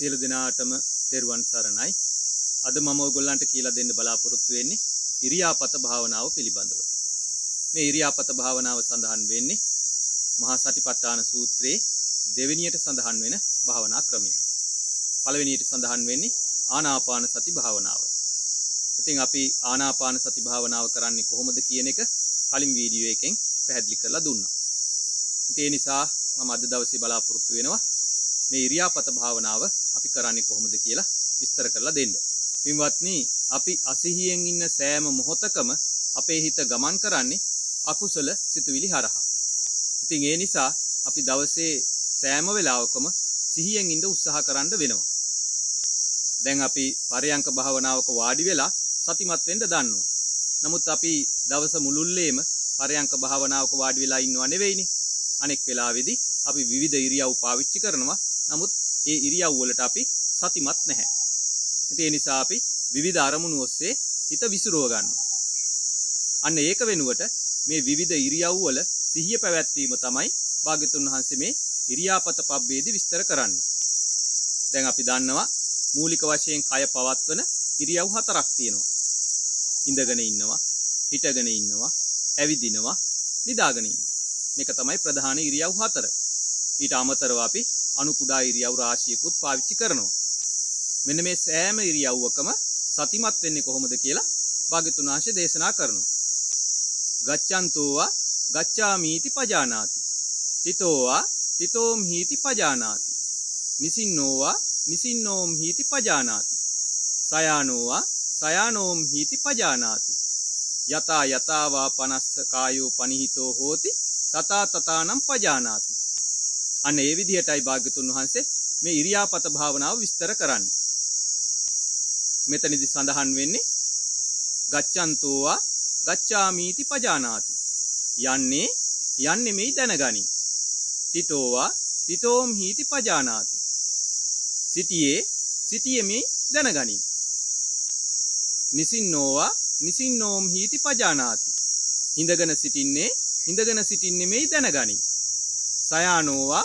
සියලු දෙනාටම තෙරුවන් සරණයි. අද මම ඔයගොල්ලන්ට කියලා දෙන්න බලාපොරොත්තු වෙන්නේ ඉරියාපත භාවනාව පිළිබඳව. මේ ඉරියාපත භාවනාව සඳහන් වෙන්නේ මහා සතිපට්ඨාන සූත්‍රයේ දෙවෙනියට සඳහන් වෙන භාවනා ක්‍රමය. පළවෙනියට සඳහන් වෙන්නේ ආනාපාන සති භාවනාව. ඉතින් අපි ආනාපාන සති භාවනාව කරන්නේ කොහොමද කියන එක කලින් වීඩියෝ එකෙන් පැහැදිලි කරලා දුන්නා. ඒ නිසා මම අද දවසේ බලාපොරොත්තු වෙනවා මේ ඉරියාපත භාවනාව අපි කරන්නේ කොහොමද කියලා විස්තර කරලා දෙන්න. පින්වත්නි අපි අසිහියෙන් ඉන්න සෑම මොහොතකම අපේ හිත ගමන් කරන්නේ අකුසල සිතුවිලි හරහා. ඉතින් ඒ නිසා අපි දවසේ සෑම වෙලාවකම සිහියෙන් ඉඳ උත්සාහ කරන්න වෙනවා. දැන් අපි පරයන්ක භාවනාවක වාඩි වෙලා සතිමත් වෙන්න දන්නවා. නමුත් අපි දවස මුළුල්ලේම පරයන්ක භාවනාවක වාඩි වෙලා ඉන්නව නෙවෙයිනේ. අනෙක් වෙලාවේදී අපි විවිධ ඉරියව් පාවිච්චි කරනවා. නමුත් ඒ ඉරියව් වලට අපි සතිමත් නැහැ. ඒ නිසා අපි විවිධ අරමුණු ඔස්සේ හිත විසිරව ගන්නවා. අන්න ඒක වෙනුවට මේ විවිධ ඉරියව් වල සිහිය පැවැත්වීම තමයි භාග්‍යතුන් වහන්සේ මේ ඉරියාපත පබ්බේදී විස්තර කරන්නේ. දැන් අපි දන්නවා මූලික වශයෙන් කය පවත්වන ඉරියව් හතරක් තියෙනවා. ඉඳගෙන ඉන්නවා, හිටගෙන ඉන්නවා, ඇවිදිනවා, නිදාගෙන ඉන්නවා. මේක තමයි ප්‍රධාන ඉරියව් හතර. ඊට අමතරව අපි අනු කුඩා ඉරියව් රාශියකුත් පාවිච්චි කරනවා. මෙන්න මේ සෑම ඉරියව්වකම සතිමත් වෙන්නේ කොහොමද කියලා භාග්‍යතුන් වහන්සේ දේශනා කරනවා. ගච්ඡන්තෝවා ගච්ඡාමීති පජානාති. තිතෝවා තිතෝම් හීති පජානාති. නිසින්නෝවා නිසින්නෝම් හීති පජානාති. සයානෝවා සයානෝම් හීති පජානාති. යතා යතාවා පනස්ස කායෝ පනිහිතෝ හෝති තතා තතානම් පජානාති. අන්න ඒ විදිහටයි භාග්‍යතුන් වහන්සේ මේ ඉරියාපත භාවනාව විස්තර කරන්නේ. මෙතනදි සඳහන් වෙන්නේ ගච්ඡන්තෝවා ගච්ඡාමීති පජානාති. යන්නේ යන්නේ මෙයි දැනගනි. තිතෝවා තිතෝම් හීති පජානාති. සිටියේ සිටියෙමි දැනගනි. නිසින්නෝවා නිසින්නෝම් හීති පජානාති. හිඳගෙන සිටින්නේ හිඳගෙන සිටින්නේ මෙයි දැනගනි. සයානෝවා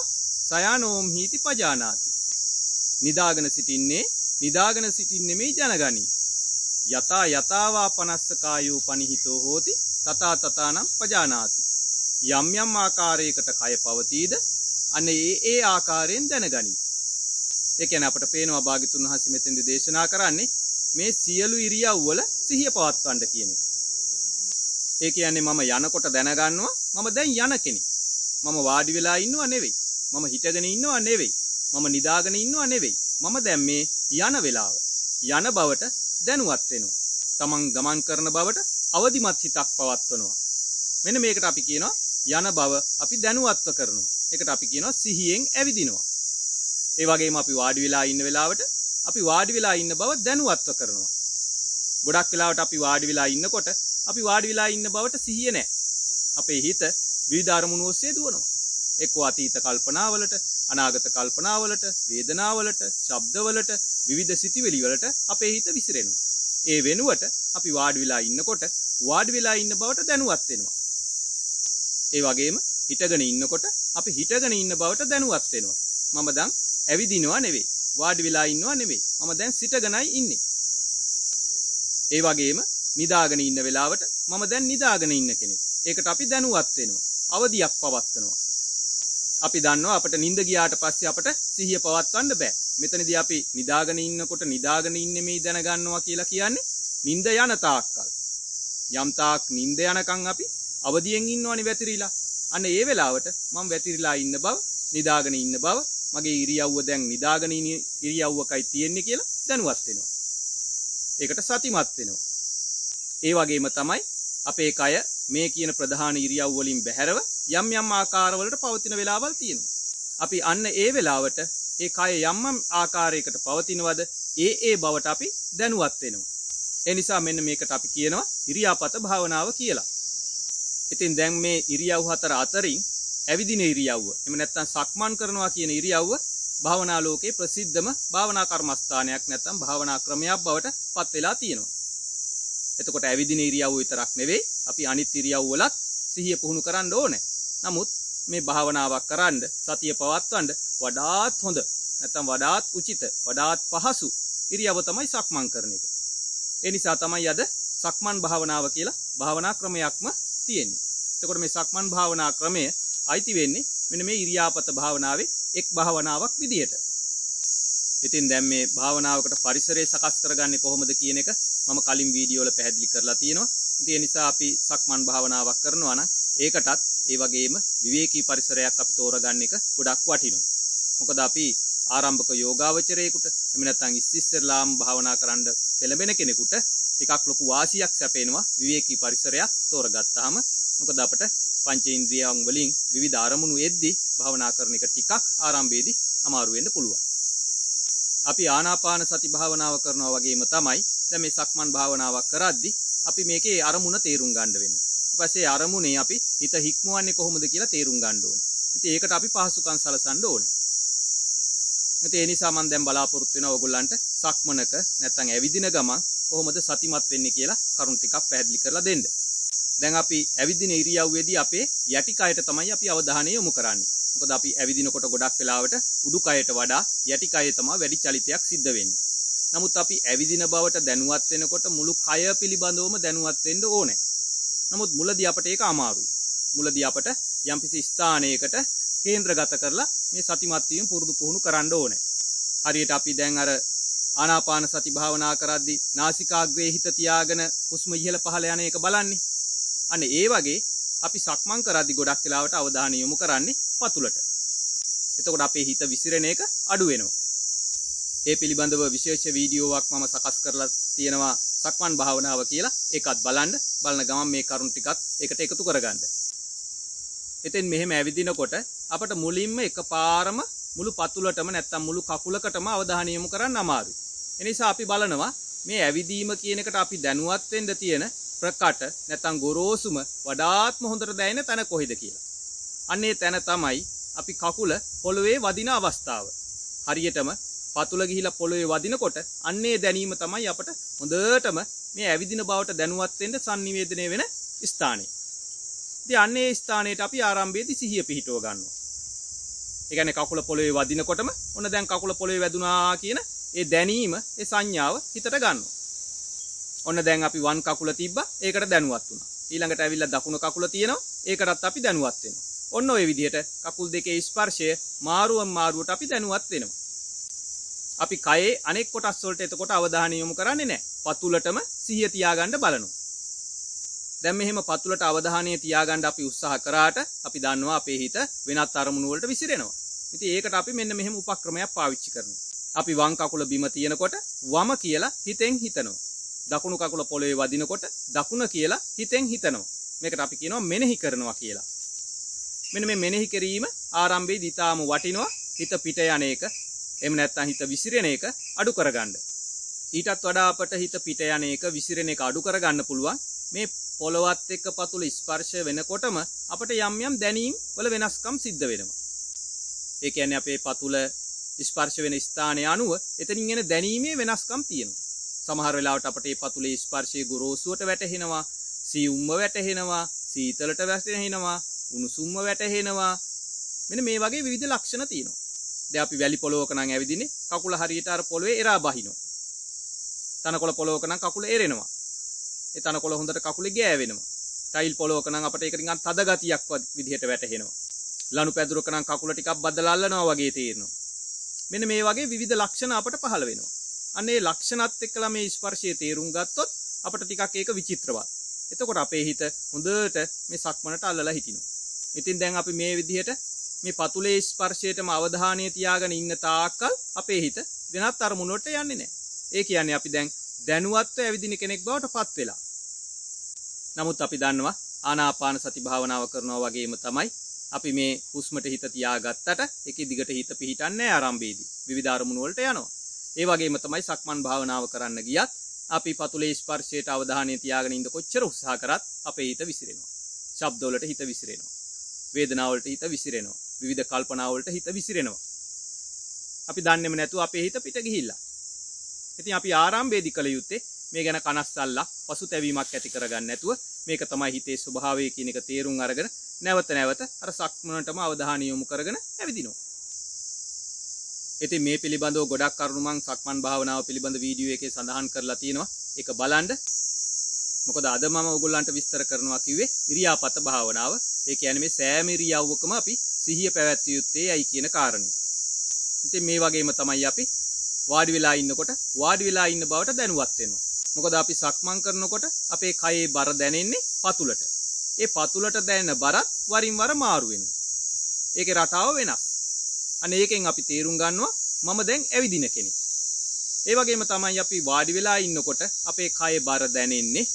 සයානෝම් හීති පජානාති. නිදාගෙන සිටින්නේ නිදාගෙන සිටින්නේ මෙයි දැනගනි. යතා යතාවා පනස්ස කායෝ පනිහිතෝ හෝති තතා තතානම් පජානාති. යම් යම් ආකාරයකට කය පවතීද අන්න ඒ ඒ ආකාරයෙන් දැනගනි. ඒ කියන්නේ අපට පේනවා භාග්‍යතුන් වහන්සේ මෙතෙන්දි දේශනා කරන්නේ මේ සියලු ඉරියව් වල සිහිය පවත්වන්න කියන එක. ඒ කියන්නේ මම යනකොට දැනගන්නවා මම දැන් යන කෙනෙක්. මම වාඩි වෙලා ඉන්නව නෙවෙයි. මම හිටගෙන ඉන්නව නෙවෙයි. මම නිදාගෙන ඉන්නව නෙවෙයි. මම දැන් මේ යන වෙලාව. යන බවට දැනුවත් වෙනවා. තමන් ගමන් කරන බවට අවදිමත් හිතක් පවත්වනවා. මෙන්න මේකට අපි කියනවා යන බව අපි දැනුවත්ව කරනවා. ඒකට අපි කියනවා සිහියෙන් ඇවිදිනවා. ඒ වගේම අපි වාඩි වෙලා ඉන්න වෙලාවට අපි වාඩි වෙලා ඉන්න බව දැනුවත්ව කරනවා. ගොඩක් වෙලාවට අපි වාඩි වෙලා ඉන්නකොට අපි වාඩි වෙලා ඉන්න බවට සිහිය නැහැ. අපේ හිත විවිධ අරමුණු ඔස්සේ දුවනවා. එක්ක අතීත කල්පනාවලට, අනාගත කල්පනාවලට, වේදනාවලට, ශබ්දවලට, විවිධ සිතිවිලි වලට අපේ හිත විසිරෙනවා. ඒ වෙනුවට අපි වාඩි වෙලා ඉන්නකොට වාඩි වෙලා ඉන්න බවට දැනුවත් වෙනවා. ඒ වගේම හිටගෙන ඉන්නකොට අපි හිටගෙන ඉන්න බවට දැනුවත් වෙනවා. මම දැන් ඇවිදිනවා නෙවෙයි. වාඩි වෙලා ඉන්නවා නෙවෙයි. මම දැන් සිටගෙනයි ඉන්නේ. ඒ වගේම නිදාගෙන ඉන්න වෙලාවට මම දැන් නිදාගෙන ඉන්න කෙනෙක්. ඒකට අපි දැනුවත් වෙනවා. අවදියක් පවත්වනවා. අපි දන්නවා අපිට නිින්ද ගියාට පස්සේ අපට සිහිය පවත්වන්න බෑ. මෙතනදී අපි නිදාගෙන ඉන්නකොට නිදාගෙන ඉන්නේ මේ දැනගන්නවා කියලා කියන්නේ නිින්ද යන තාක්කල්. යම් තාක් නිින්ද යනකම් අපි අවදියෙන් ඉන්නවනේ වැතිරිලා. අන්න ඒ වෙලාවට මම වැතිරිලා ඉන්න බව, නිදාගෙන ඉන්න බව, මගේ ඉරියව්ව දැන් නිදාගෙන ඉන්න ඉරියව්වකයි තියෙන්නේ කියලා දැනුවත් වෙනවා. ඒකට සතිමත් වෙනවා. ඒ වගේම තමයි අපේ කය මේ කියන ප්‍රධාන ඉරියව් වලින් බැහැරව යම් යම් ආකාරවලට පවතින වෙලාවල් තියෙනවා. අපි අන්න ඒ වෙලාවට ඒ කය යම් යම් ආකාරයකට පවතිනවද ඒ ඒ බවට අපි දැනුවත් වෙනවා. ඒ නිසා මෙන්න මේකට අපි කියනවා ඉරියාපත භාවනාව කියලා. ඉතින් දැන් මේ ඉරියව් හතර අතරින් ඇවිදින ඉරියව්ව එහෙම නැත්නම් සක්මන් කරනවා කියන ඉරියව්ව භාවනා ලෝකේ ප්‍රසිද්ධම භාවනා කර්මස්ථානයක් නැත්නම් භාවනා ක්‍රමයක් බවට පත් වෙලා තියෙනවා. එතකොට ඇවිදින ඉරියව්ව විතරක් නෙවෙයි අපි අනිත් ඉරියව් වලත් සිහිය පුහුණු කරන්න ඕනේ. නමුත් මේ භාවනාවක් කරන්න සතිය පවත්වන්න වඩාත් හොඳ නැත්තම් වඩාත් උචිත වඩාත් පහසු ඉරියව තමයි සක්මන් කරන එක. ඒ නිසා තමයි අද සක්මන් භාවනාව කියලා භාවනා ක්‍රමයක්ම තියෙන්නේ. එතකොට මේ සක්මන් භාවනා ක්‍රමය අයිති වෙන්නේ මෙන්න මේ ඉරියාපත භාවනාවේ එක් භාවනාවක් විදියට. ඉතින් දැන් මේ භාවනාවකට පරිසරය සකස් කරගන්නේ කොහොමද කියන එක මම කලින් වීඩියෝ වල පැහැදිලි කරලා තියෙනවා. ඉතින් ඒ නිසා අපි සක්මන් භාවනාවක් කරනවා නම් ඒකටත් ඒ වගේම විවේකී පරිසරයක් අපි තෝරගන්න එක ගොඩක් වටිනවා. මොකද අපි ආරම්භක යෝගාවචරයෙකුට එහෙම නැත්නම් ඉස්සිස්සරලාම් භාවනා කරන්න පෙළඹෙන කෙනෙකුට ටිකක් ලොකු වාසියක් සැපේනවා විවේකී පරිසරයක් තෝරගත්තාම. මොකද අපිට පංචේන්ද්‍රියයන් වලින් විවිධ අරමුණු එද්දී භාවනා කරන එක ටිකක් ආරම්භයේදී අමාරු වෙන්න පුළුවන්. අපි ආනාපාන සති භාවනාව කරනවා වගේම තමයි දැන් මේ සක්මන් භාවනාවක් කරද්දී අපි මේකේ අරමුණ තේරුම් ගන්න වෙනවා. ඊට පස්සේ අරමුණේ අපි හිත හික්මවන්නේ කොහොමද කියලා තේරුම් ගන්න ඕනේ. ඉතින් ඒකට අපි පහසුකම් සලසන්න ඕනේ. ඉතින් ඒ නිසා මම දැන් බලාපොරොත්තු වෙනවා ඕගොල්ලන්ට සක්මනක නැත්නම් ඇවිදින ගමන් කොහොමද සතිමත් වෙන්නේ කියලා කරුණු ටිකක් පැහැදිලි කරලා දෙන්න. දැන් අපි ඇවිදින ඉරියව්වේදී අපේ යටි කයට තමයි අපි අවධානය යොමු කරන්නේ. මොකද අපි ඇවිදිනකොට ගොඩක් වෙලාවට උඩුකයට වඩා යටි කයේ තමයි වැඩි චලිතයක් සිද්ධ වෙන්නේ. නමුත් අපි ඇවිදින බවට දැනුවත් වෙනකොට මුළු කය පිළිබඳවම දැනුවත් වෙන්න ඕනේ. නමුත් මුලදී අපට ඒක අමාරුයි. මුලදී අපට යම්කිසි ස්ථානයකට කේන්ද්‍රගත කරලා මේ සතිමත් වීම පුරුදු පුහුණු කරන්න ඕනේ. හරියට අපි දැන් අර ආනාපාන සති භාවනා කරද්දී නාසිකාග්‍රේ හිත තියාගෙන හුස්ම ඉහළ පහළ යන එක බලන්නේ. අනේ ඒ වගේ අපි සක්මන් කරද්දී ගොඩක් වෙලාවට අවධානය යොමු කරන්නේ පතුලට. එතකොට අපේ හිත විසිරෙන එක අඩු වෙනවා. ඒ පිළිබඳව විශේෂ වීඩියෝවක් මම සකස් කරලා තියෙනවා සක්මන් භාවනාව කියලා. ඒකත් බලන්න. බලන ගමන් මේ කරුණු ටිකත් ඒකට එකතු කරගන්න. එතෙන් මෙහෙම ඇවිදිනකොට අපට මුලින්ම එකපාරම මුළු පතුලටම නැත්තම් මුළු කකුලකටම අවධානය යොමු කරන්න අමාරුයි. ඒ නිසා අපි බලනවා මේ ඇවිදීම කියන එකට අපි දැනුවත් වෙන්න තියෙන ප්‍රකට නැත්තම් ගොරෝසුම වඩාත්ම හොඳට දැනෙන තැන කොහෙද කියලා. අන්නේ තැන තමයි අපි කකුල පොළවේ වදින අවස්ථාව. හරියටම පතුල ගිහිලා පොළවේ වදිනකොට අන්නේ දැනීම තමයි අපට හොඳටම මේ ඇවිදින බවට දැනුවත් වෙන්න sannivedanaya වෙන ස්ථානය. ඉතින් අන්නේ ස්ථානයට අපි ආරම්භයේදී සිහිය පිහිටව ගන්නවා. ඒ කියන්නේ කකුල පොළවේ වදිනකොටම ඔන්න දැන් කකුල පොළවේ වැදුනා කියන ඒ දැනීම ඒ සංඥාව හිතට ගන්නවා. ඔන්න දැන් අපි වම් කකුල තිබ්බා ඒකට දැනුවත් වුණා. ඊළඟට ඇවිල්ලා දකුණු කකුල තියෙනවා ඒකටත් අපි දැනුවත් වෙනවා. ඔන්න ඔය විදිහට කකුල් දෙකේ ස්පර්ශය මාරුවෙන් මාරුවට අපි දැනුවත් වෙනවා. අපි කයේ අනෙක් කොටස් වලට එතකොට අවධානය යොමු කරන්නේ නැහැ. පතුලටම සිහිය තියාගන්න බලනවා. දැන් මෙහෙම පතුලට අවධානය තියාගන්න අපි උත්සාහ කරාට අපි දන්නවා අපේ හිත වෙනත් අරමුණු වලට විසිරෙනවා. ඉතින් ඒකට අපි මෙන්න මෙහෙම උපක්‍රමයක් පාවිච්චි කරනවා. අපි වම් කකුල බිම තියනකොට වම කියලා හිතෙන් හිතනවා. දකුණු කකුල පොළවේ වදිනකොට දකුණ කියලා හිතෙන් හිතනවා. මේකට අපි කියනවා මෙනෙහි කරනවා කියලා. මෙන්න මේ මෙනෙහි කිරීම ආරම්භයේ දිතාම වටිනවා හිත පිට යන එක එහෙම නැත්නම් හිත විසිරෙන එක අඩු කරගන්න. ඊටත් වඩා අපට හිත පිට යන එක විසිරෙන එක අඩු කරගන්න පුළුවන් මේ පොළවත් එක්ක පතුල ස්පර්ශ වෙනකොටම අපට යම් යම් දැනීම් වල වෙනස්කම් සිද්ධ වෙනවා. ඒ කියන්නේ අපේ පතුල ස්පර්ශ වෙන ස්ථානය අනුව එතනින් එන දැනීමේ වෙනස්කම් තියෙනවා. සමහර වෙලාවට අපට මේ පතුලේ ස්පර්ශයේ ගොරෝසුවට වැටහෙනවා, සියුම්ව වැටහෙනවා, සීතලට වැටහෙනවා, උණුසුම්ව වැටහෙනවා. මෙන්න මේ වගේ විවිධ ලක්ෂණ තියෙනවා. දැන් අපි වැලි පොලොවක නම් ඇවිදින්නේ කකුල හරියට අර පොළවේ එරා බහිනවා. තනකොළ පොලොවක නම් කකුල එරෙනවා. ඒ තනකොළ හොඳට කකුලේ ගෑවෙනවා. ටයිල් පොලොවක නම් අපට ඒක නිකන් තද ගතියක් විදිහට වැටහෙනවා. ලනු පැදුරක නම් කකුල ටිකක් බද්දලා අල්ලනවා වගේ තේරෙනවා. මෙන්න මේ වගේ විවිධ ලක්ෂණ අපට පහළ වෙනවා. අන්න ඒ ලක්ෂණත් එක්කලා මේ ස්පර්ශයේ තේරුම් ගත්තොත් අපට ටිකක් ඒක විචිත්‍රවත්. එතකොට අපේ හිත හොඳට මේ සක්මනට අල්ලලා හිටිනවා. ඉතින් දැන් අපි මේ විදිහට මේ පතුලේ ස්පර්ශයටම අවධානය තියාගෙන ඉන්න තාක්කල් අපේ හිත වෙනත් අරමුණු වලට යන්නේ නැහැ. ඒ කියන්නේ අපි දැන් දැනුවත්ව ඇවිදින කෙනෙක් බවට පත් වෙලා. නමුත් අපි දන්නවා ආනාපාන සති භාවනාව කරනවා වගේම තමයි අපි මේ හුස්මට හිත තියාගත්තට ඒකේ දිගට හිත පිහිටන්නේ ආරම්භයේදී. විවිධ අරමුණු වලට යනවා. ඒ වගේම තමයි සක්මන් භාවනාව කරන්න ගියත් අපි පතුලේ ස්පර්ශයට අවධානය තියාගෙන ඉඳ කොච්චර උත්සාහ කරත් අපේ හිත විසිරෙනවා. ශබ්ද වලට හිත විසිරෙනවා. වේදනාව වලට හිත විසිරෙනවා. විවිධ කල්පනා වලට හිත විසිරෙනවා. අපි දන්නේම නැතුව අපේ හිත පිට ගිහිල්ලා. ඉතින් අපි ආරම්භයේදී කළ යුත්තේ මේ ගැන කනස්සල්ලක් පසුතැවීමක් ඇති කරගන්න නැතුව මේක තමයි හිතේ ස්වභාවය කියන එක තේරුම් අරගෙන නැවත නැවත අර සක්මනටම අවධානය යොමු කරගෙන ඇවිදිනවා. ඉතින් මේ පිළිබඳව ගොඩක් කරුණු මං සක්මන් භාවනාව පිළිබඳ වීඩියෝ එකේ සඳහන් කරලා තියෙනවා. ඒක බලන්න. මොකද අද මම ඔයගොල්ලන්ට විස්තර කරනවා කිව්වේ ඉරියාපත භාවනාව. ඒ කියන්නේ මේ සෑම ඉරියව්වකම අපි සිහිය පැවැත්විය යුත්තේ ඇයි කියන කාරණේ. ඉතින් මේ වගේම තමයි අපි වාඩි වෙලා ඉන්නකොට වාඩි වෙලා ඉන්න බවට දැනුවත් වෙනවා. මොකද අපි සක්මන් කරනකොට අපේ කයේ බර දැනෙන්නේ පතුලට. ඒ පතුලට දැනෙන බරත් වරින් වර මාරු වෙනවා. ඒකේ රටාව වෙනස්. අනේ ඒකෙන් අපි තේරුම් ගන්නවා මම දැන් ඇවිදින කෙනෙක්. ඒ වගේම තමයි අපි වාඩි වෙලා ඉන්නකොට අපේ කයේ බර දැනෙන්නේ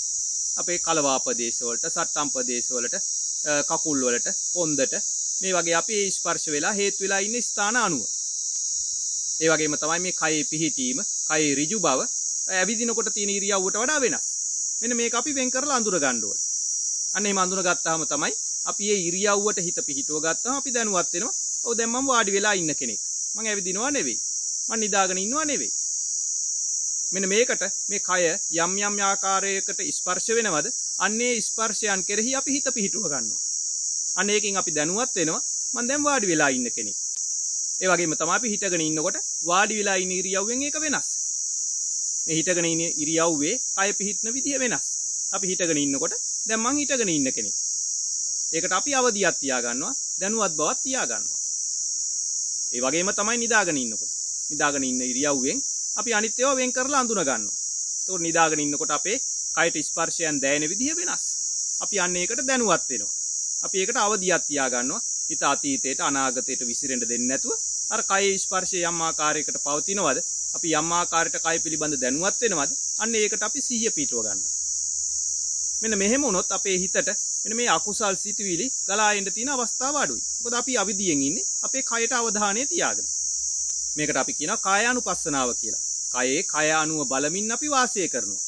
අපේ කලවා ප්‍රදේශවලට, සට්ටම් ප්‍රදේශවලට, කකුල් වලට, කොන්දට මේ වගේ අපි ස්පර්ශ වෙලා හේතු වෙලා ඉන්න ස්ථාන අනුව. ඒ වගේම තමයි මේ කයේ පිහිටීම, කයේ ඍජු බව ඇවිදිනකොට තියෙන ඉරියව්වට වඩා වෙනස්. මෙන්න මේක අපි වෙන් කරලා අඳුර ගන්න ඕනේ. අන්න එහෙම අඳුනගත්තාම තමයි අපි මේ ඉරියව්වට හිත පිහිටුව ගත්තාම අපි දැනුවත් වෙනවා. ඔව් දැන් මම වාඩි වෙලා ඉන්න කෙනෙක්. මම ඇවිදිනවා නෙවෙයි. මම නිදාගෙන ඉන්නවා නෙවෙයි. මෙන්න මේකට මේ කය යම් යම් ආකාරයකට ස්පර්ශ වෙනවද? අන්නේ ස්පර්ශයන් කෙරෙහි අපි හිත පිහිටුව ගන්නවා. අන්න ඒකෙන් අපි දැනුවත් වෙනවා මම දැන් වාඩි වෙලා ඉන්න කෙනෙක්. ඒ වගේම තමයි අපි හිටගෙන ඉන්නකොට වාඩි වෙලා ඉන්න ඉරියව්වෙන් ඒක වෙනස්. මේ හිටගෙන ඉන්න ඉරියව්වේ කය පිහිටන විදිය වෙනස්. අපි හිටගෙන ඉන්නකොට දැන් මං හිටගෙන ඉන්න කෙනෙක්. ඒකට අපි අවදියක් තියාගන්නවා, දැනුවත් බවක් තියාගන්නවා. ඒ වගේම තමයි නිදාගෙන ඉන්නකොට. නිදාගෙන ඉන්න ඉරියව්වෙන් අපි අනිත් ඒවා වෙන් කරලා අඳුන ගන්නවා. ඒකට නිදාගෙන ඉන්නකොට අපේ කයට ස්පර්ශයන් දැනෙන විදිය වෙනස්. අපි අන්න ඒකට දැනුවත් වෙනවා. අපි ඒකට අවදියක් තියාගන්නවා. හිත අතීතයට අනාගතයට විසිරෙන්න දෙන්නේ නැතුව අර කයේ ස්පර්ශය යම් ආකාරයකට පවතිනවද අපි යම් ආකාරයකට කය පිළිබඳ දැනුවත් වෙනවද අන්න ඒකට අපි සිහිය පිටව ගන්නවා මෙන්න මෙහෙම වුණොත් අපේ හිතට මෙන්න මේ අකුසල් සිතුවිලි ගලා එන්න තියෙන අවස්ථාව අඩුයි මොකද අපි අවිදියෙන් ඉන්නේ අපේ කයට අවධානය තියාගෙන මේකට අපි කියනවා කායානුපස්සනාව කියලා කයේ කය අනුව බලමින් අපි වාසය කරනවා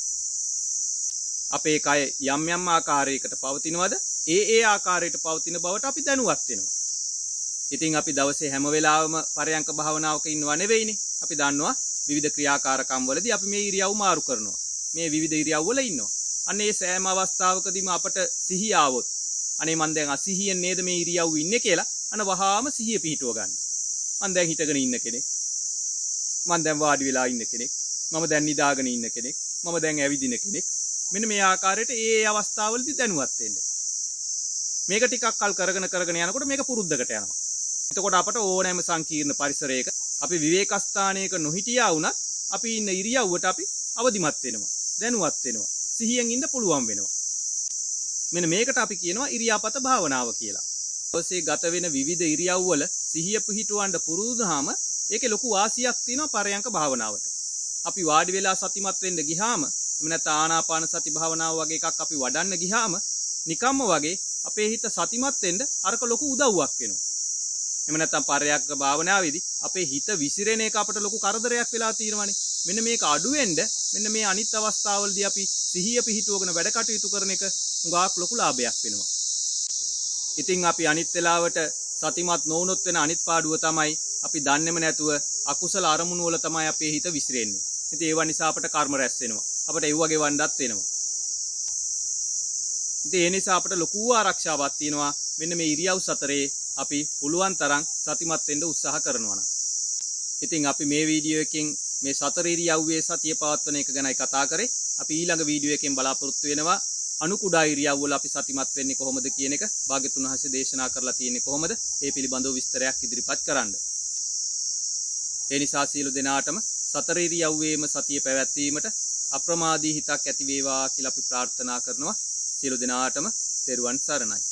අපේ කය යම් යම් ආකාරයකට පවතිනවද ඒ ඒ ආකාරයට පවතින බවට අපි දැනුවත් වෙනවා ඉතින් අපි දවසේ හැම වෙලාවම පරයන්ක භාවනාවක ඉන්නව නෙවෙයිනේ. අපි දන්නවා විවිධ ක්‍රියාකාරකම් වලදී අපි මේ ඉරියව් මාරු කරනවා. මේ විවිධ ඉරියව් වල ඉන්නවා. අන්න ඒ සෑම අවස්ථාවකදීම අපට සිහිය ආවොත් අනේ මං දැන් අසිහියෙන් නේද මේ ඉරියව් ඉන්නේ කියලා අන වහාම සිහිය පිහිටුව ගන්න. මං දැන් හිටගෙන ඉන්න කෙනෙක්. මං දැන් වාඩි වෙලා ඉන්න කෙනෙක්. මම දැන් නිදාගෙන ඉන්න කෙනෙක්. මම දැන් ඇවිදින කෙනෙක්. මෙන්න මේ ආකාරයට ඒ ඒ අවස්ථාවලදී දැනුවත් වෙන්න. මේක ටිකක් කල් කරගෙන කරගෙන යනකොට මේක පුරුද්දකට යනවා. එතකොට අපට ඕනෑම සංකීර්ණ පරිසරයක අපි විවේකස්ථානයක නොහිටියා වුණත් අපි ඉන්න ඉරියව්වට අපි අවදිමත් වෙනවා. දැනුවත් වෙනවා. සිහියෙන් ඉන්න පුළුවන් වෙනවා. මෙන්න මේකට අපි කියනවා ඉරියාපත භාවනාව කියලා. ඔසේ ගත වෙන විවිධ ඉරියව්වල සිහිය පිහිටුවන්න පුරුදු වුනහම ඒකේ ලොකු වාසියක් තියෙනවා පරයන්ක භාවනාවට. අපි වාඩි වෙලා සතිමත් වෙන්න ගියාම එහෙම නැත්නම් ආනාපාන සති භාවනාව වගේ එකක් අපි වඩන්න ගියාම නිකම්ම වගේ අපේ හිත සතිමත් වෙන්න අරක ලොකු උදව්වක් වෙනවා. එහෙම නැත්නම් පරයක් භාවනාවේදී අපේ හිත විසිරෙන එක අපට ලොකු කරදරයක් වෙලා තියෙනවානේ. මෙන්න මේක අඩු වෙන්න මෙන්න මේ අනිත් අවස්ථාවලදී අපි සිහිය පිහිටුවගෙන වැඩ කටයුතු කරන එක හුඟක් ලොකු ලාභයක් වෙනවා. ඉතින් අපි අනිත් වෙලාවට සතිමත් නොවුනොත් වෙන අනිත් පාඩුව තමයි අපි දන්නේම නැතුව අකුසල අරමුණු වල තමයි අපේ හිත විසිරෙන්නේ. ඉතින් ඒවා නිසා අපට කර්ම රැස් වෙනවා. අපට ඒ වගේ වණ්ඩත් වෙනවා. ඉතින් ඒ නිසා අපට ලොකු ආරක්ෂාවක් තියෙනවා මෙන්න මේ ඉරියව් සතරේ අපි පුළුවන් තරම් සතිමත් වෙන්න උත්සාහ කරනවා නම්. ඉතින් අපි මේ වීඩියෝ එකෙන් මේ සතර ඉරියව්වේ සතිය පවත්වන එක ගැනයි කතා කරේ. අපි ඊළඟ වීඩියෝ එකෙන් බලාපොරොත්තු වෙනවා අනු කුඩා ඉරියව්වල අපි සතිමත් වෙන්නේ කොහොමද කියන එක භාග්‍යතුන් වහන්සේ දේශනා කරලා තියෙන්නේ කොහොමද? ඒ පිළිබඳව විස්තරයක් ඉදිරිපත් කරන්න. ඒ නිසා සියලු දෙනාටම සතර ඉරියව්වේම සතිය පැවැත්වීමට අප්‍රමාදී හිතක් ඇති වේවා කියලා අපි ප්‍රාර්ථනා කරනවා. සියලු දෙනාටම තෙරුවන් සරණයි.